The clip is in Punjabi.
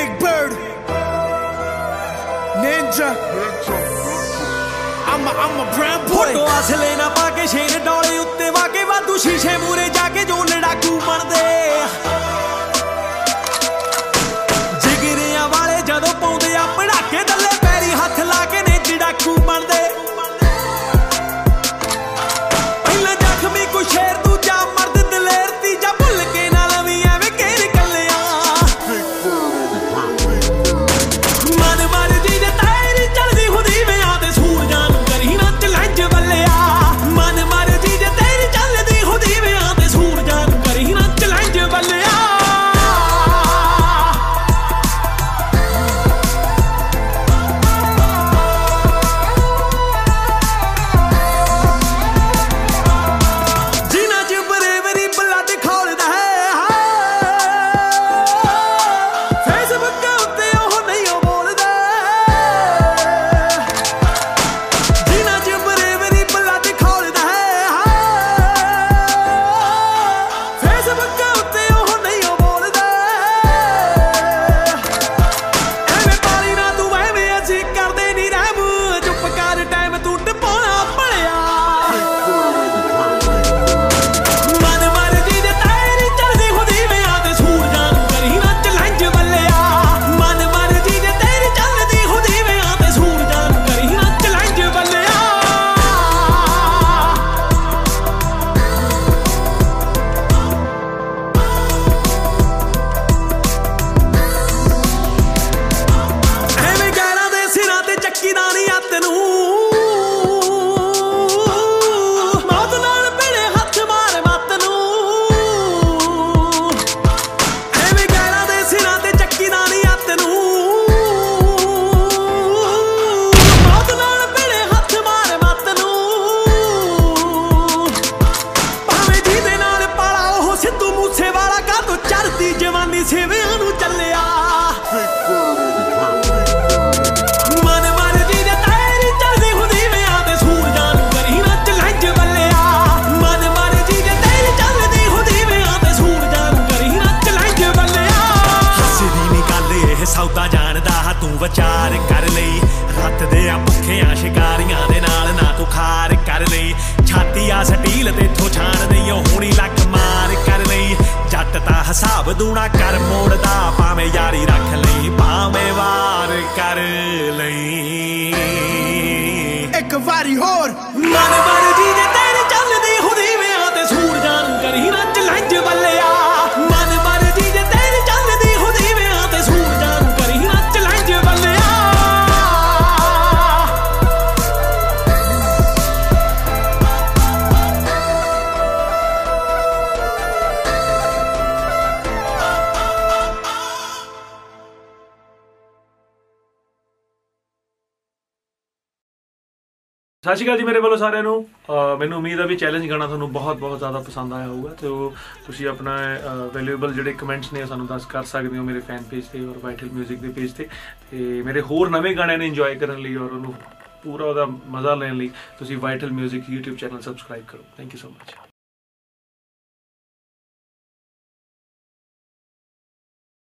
Big Bird, Ninja. I'm a, I'm a brown boy. Photo ਅਸਲੇ ਨਾ ਪਾ ਕੇ ਸ਼ੇਰ ਡੋਲੇ ਉੱਤੇ ਵਾ ਕੇ ਵਾਧੂ ਸ਼ੀਸ਼ੇ ਤੇ ਚੱਕੀ ਵਿਚਾਰ ਕਰ ਲਈ। ਰੱਤ ਦੇ ਆ ਭੁੱਖਿਆਂ ਸ਼ਿਕਾਰੀਆਂ ਦੇ ਨਾਲ ਨਾ ਤੂੰ ਖਾਰ ਕਰ ਲਈ। ਛਾਤੀ ਆ ਸਟੀਲ ਤੇ ਥੋ ਛਾਣ ਨਹੀਂ ਉਹ ਹੁਣੀ ਲੱਕ ਮਾਰ ਕਰ ਲਈ। ਜੱਟ ਤਾਂ ਹਿਸਾਬ ਦੂਣਾ ਕਰ ਮੋੜਦਾ ਭਾਵੇਂ ਯਾਰੀ ਰੱਖ ਲਈ। ਸਤਿ ਸ਼੍ਰੀ ਅਕਾਲ ਜੀ ਮੇਰੇ ਵੱਲੋਂ ਸਾਰਿਆਂ ਨੂੰ ਅਹ ਮੈਨੂੰ ਉਮੀਦ ਹੈ ਵੀ ਚੈਲੰਜ ਗਾਣਾ ਤੁਹਾਨੂੰ ਬਹੁਤ ਬਹੁਤ ਜ਼ਿਆਦਾ ਪਸੰਦ ਆਇਆ ਹੋਊਗਾ ਤੇ ਉਹ ਤੁਸੀਂ ਆਪਣਾ ਵੈਲਿਊਏਬਲ ਜਿਹੜੇ ਕਮੈਂਟਸ ਨੇ ਉਹ ਸਾਨੂੰ ਦੱਸ ਕਰ ਸਕਦੇ ਹੋ ਮੇਰੇ ਫੈਨ ਪੇਜ ਤੇ ਔਰ ਵਾਈਟਲ 뮤직 ਦੇ ਪੇਜ ਤੇ ਤੇ ਮੇਰੇ ਹੋਰ ਨਵੇਂ ਗਾਣਿਆਂ ਨੂੰ ਇੰਜੋਏ ਕਰਨ ਲਈ ਔਰ ਉਹਨੂੰ ਪੂਰਾ ਉਹਦਾ ਮਜ਼ਾ ਲੈਣ ਲਈ ਤੁਸੀਂ ਵਾਈਟਲ 뮤직 YouTube ਚੈਨਲ ਸਬਸਕ੍ਰਾਈਬ ਕਰੋ ਥੈਂਕ ਯੂ ਸੋ ਮਚ